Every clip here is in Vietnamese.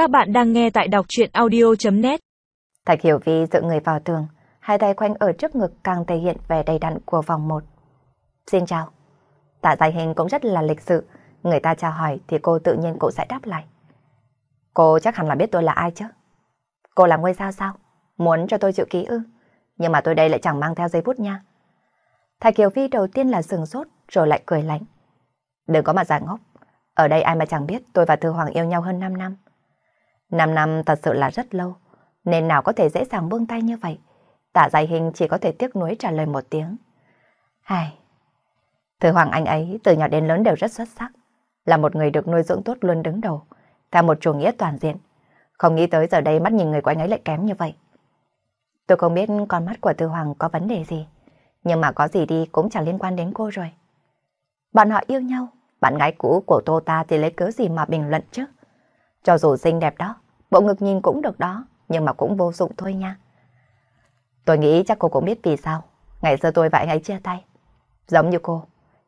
Các bạn đang nghe tại đọc truyện audio.net Thạch Hiểu Vi dựa người vào tường, hai tay khoanh ở trước ngực càng thể hiện vẻ đầy đặn của vòng một. Xin chào. Tạ giải hình cũng rất là lịch sự, người ta chào hỏi thì cô tự nhiên cũng sẽ đáp lại. Cô chắc hẳn là biết tôi là ai chứ? Cô là ngôi sao sao? Muốn cho tôi chịu ký ư? Nhưng mà tôi đây lại chẳng mang theo giấy bút nha. Thạch Hiểu Vi đầu tiên là sừng sốt rồi lại cười lạnh. Đừng có mà giả ngốc. Ở đây ai mà chẳng biết tôi và Thư Hoàng yêu nhau hơn 5 năm. 5 năm thật sự là rất lâu, nên nào có thể dễ dàng buông tay như vậy. Tạ Giải Hình chỉ có thể tiếc nuối trả lời một tiếng. Hai. Thư Hoàng anh ấy từ nhỏ đến lớn đều rất xuất sắc, là một người được nuôi dưỡng tốt luôn đứng đầu, theo một chủ nghĩa toàn diện. Không nghĩ tới giờ đây mắt nhìn người của anh ấy lại kém như vậy. Tôi không biết con mắt của Thư Hoàng có vấn đề gì, nhưng mà có gì đi cũng chẳng liên quan đến cô rồi. Bọn họ yêu nhau, bạn gái cũ của Tô ta thì lấy cớ gì mà bình luận chứ? Cho dù xinh đẹp đó, bộ ngực nhìn cũng được đó, nhưng mà cũng vô dụng thôi nha. Tôi nghĩ chắc cô cũng biết vì sao. Ngày xưa tôi và anh ấy chia tay. Giống như cô,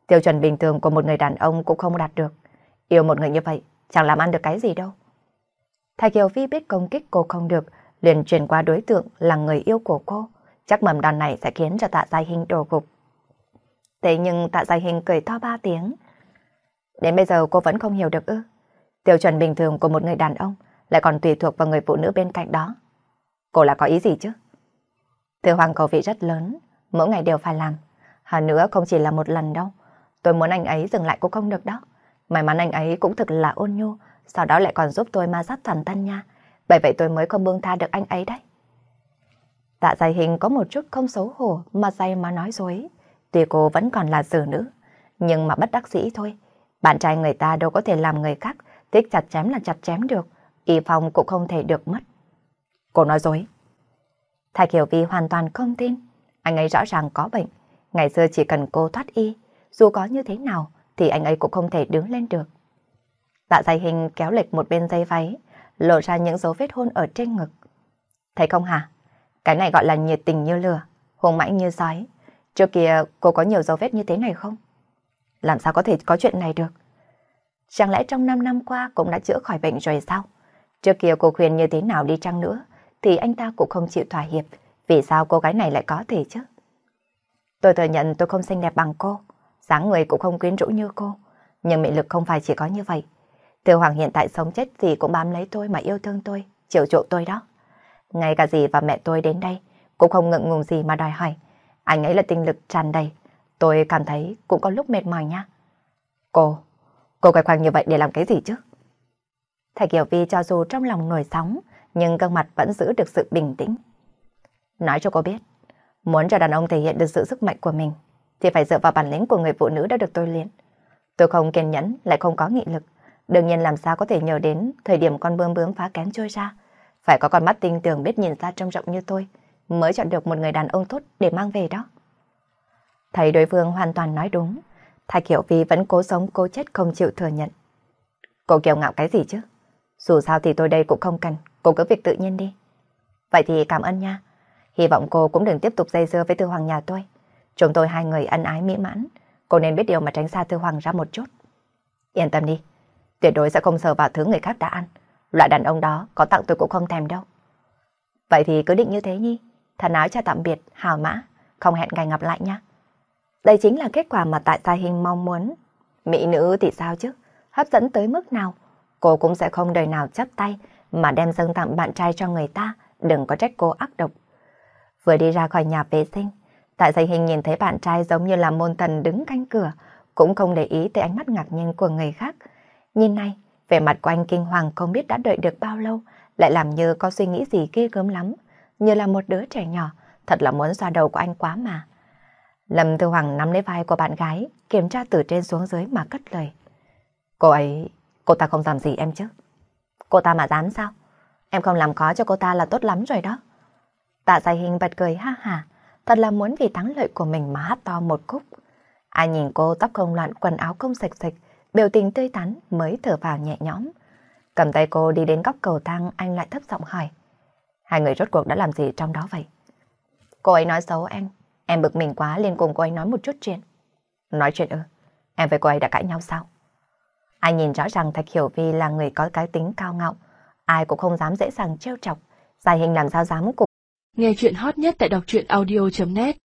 tiêu chuẩn bình thường của một người đàn ông cũng không đạt được. Yêu một người như vậy, chẳng làm ăn được cái gì đâu. Thầy Kiều Phi biết công kích cô không được, liền truyền qua đối tượng là người yêu của cô. Chắc mầm đòn này sẽ khiến cho tạ giai hình đổ gục. Thế nhưng tạ giai hình cười to ba tiếng. Đến bây giờ cô vẫn không hiểu được ư. Tiêu chuẩn bình thường của một người đàn ông lại còn tùy thuộc vào người phụ nữ bên cạnh đó. Cô là có ý gì chứ? Từ hoàng cầu vị rất lớn, mỗi ngày đều phải làm. Hơn nữa không chỉ là một lần đâu. Tôi muốn anh ấy dừng lại cũng không được đó. May mắn anh ấy cũng thực là ôn nhu, sau đó lại còn giúp tôi ma sát toàn thân nha. Bởi vậy tôi mới không buông tha được anh ấy đấy. Dạ Tạ dài hình có một chút không xấu hổ mà dày mà nói dối. Tuy cô vẫn còn là xử nữ, nhưng mà bất đắc dĩ thôi. Bạn trai người ta đâu có thể làm người khác thích chặt chém là chặt chém được, y phong cũng không thể được mất. Cô nói dối. Thạch Hiểu Vi hoàn toàn không tin, anh ấy rõ ràng có bệnh, ngày xưa chỉ cần cô thoát y, dù có như thế nào thì anh ấy cũng không thể đứng lên được. Tạ dày hình kéo lệch một bên dây váy, lộ ra những dấu vết hôn ở trên ngực. Thấy không hả? Cái này gọi là nhiệt tình như lửa, hùng mãnh như sói. Trước kia cô có nhiều dấu vết như thế này không? Làm sao có thể có chuyện này được? Chẳng lẽ trong 5 năm qua cũng đã chữa khỏi bệnh rồi sao? Trước kia cô khuyên như thế nào đi chăng nữa, thì anh ta cũng không chịu thỏa hiệp. Vì sao cô gái này lại có thể chứ? Tôi thừa nhận tôi không xinh đẹp bằng cô, dáng người cũng không quyến rũ như cô. Nhưng mị lực không phải chỉ có như vậy. Tiêu Hoàng hiện tại sống chết thì cũng bám lấy tôi mà yêu thương tôi, chiều chuộng tôi đó. Ngay cả dì và mẹ tôi đến đây cũng không ngượng ngùng gì mà đòi hỏi. Anh ấy là tinh lực tràn đầy. Tôi cảm thấy cũng có lúc mệt mỏi nha. Cô, Cô quay khoang như vậy để làm cái gì chứ? Thầy Kiều Vi cho dù trong lòng nổi sóng, nhưng gương mặt vẫn giữ được sự bình tĩnh. Nói cho cô biết, muốn cho đàn ông thể hiện được sự sức mạnh của mình, thì phải dựa vào bản lĩnh của người phụ nữ đã được tôi luyện. Tôi không kiên nhẫn, lại không có nghị lực. Đương nhiên làm sao có thể nhờ đến thời điểm con bướm bướm phá kén trôi ra. Phải có con mắt tinh tường biết nhìn ra trông rộng như tôi, mới chọn được một người đàn ông tốt để mang về đó. Thấy đối phương hoàn toàn nói đúng, Thạch Hiểu Vi vẫn cố sống cố chết không chịu thừa nhận. Cô Kiều ngạo cái gì chứ? Dù sao thì tôi đây cũng không cần, cô cứ việc tự nhiên đi. Vậy thì cảm ơn nha. Hy vọng cô cũng đừng tiếp tục dây dưa với Tư Hoàng nhà tôi. Chúng tôi hai người ân ái mỹ mãn. Cô nên biết điều mà tránh xa Tư Hoàng ra một chút. Yên tâm đi. Tuyệt đối sẽ không sờ vào thứ người khác đã ăn. Loại đàn ông đó có tặng tôi cũng không thèm đâu. Vậy thì cứ định như thế nhi. Thần áo cho tạm biệt, hào mã. Không hẹn ngày gặp lại nha. Đây chính là kết quả mà tại Gia Hình mong muốn. Mỹ nữ thì sao chứ? Hấp dẫn tới mức nào? Cô cũng sẽ không đời nào chấp tay mà đem dâng tặng bạn trai cho người ta. Đừng có trách cô ác độc. Vừa đi ra khỏi nhà vệ sinh, tại dây Hình nhìn thấy bạn trai giống như là môn thần đứng canh cửa, cũng không để ý tới ánh mắt ngạc nhiên của người khác. Nhìn này, vẻ mặt của anh kinh hoàng không biết đã đợi được bao lâu, lại làm như có suy nghĩ gì ghê gớm lắm, như là một đứa trẻ nhỏ, thật là muốn xoa đầu của anh quá mà. Lâm Thư Hoàng nắm lấy vai của bạn gái, kiểm tra từ trên xuống dưới mà cất lời. Cô ấy, cô ta không làm gì em chứ? Cô ta mà dám sao? Em không làm khó cho cô ta là tốt lắm rồi đó. Tạ dài hình bật cười ha ha, thật là muốn vì thắng lợi của mình mà hát to một khúc. Ai nhìn cô tóc không loạn, quần áo không sạch sạch, biểu tình tươi tắn mới thở vào nhẹ nhõm. Cầm tay cô đi đến góc cầu thang, anh lại thấp giọng hỏi. Hai người rốt cuộc đã làm gì trong đó vậy? Cô ấy nói xấu em, Em bực mình quá liền cùng cô ấy nói một chút chuyện. Nói chuyện ư? Em với cô ấy đã cãi nhau sao? Anh nhìn rõ ràng Thạch Hiểu Vi là người có cái tính cao ngạo. ai cũng không dám dễ dàng trêu chọc. Giải hình làm sao dám cùng. Nghe chuyện hot nhất tại đọc truyện audio.net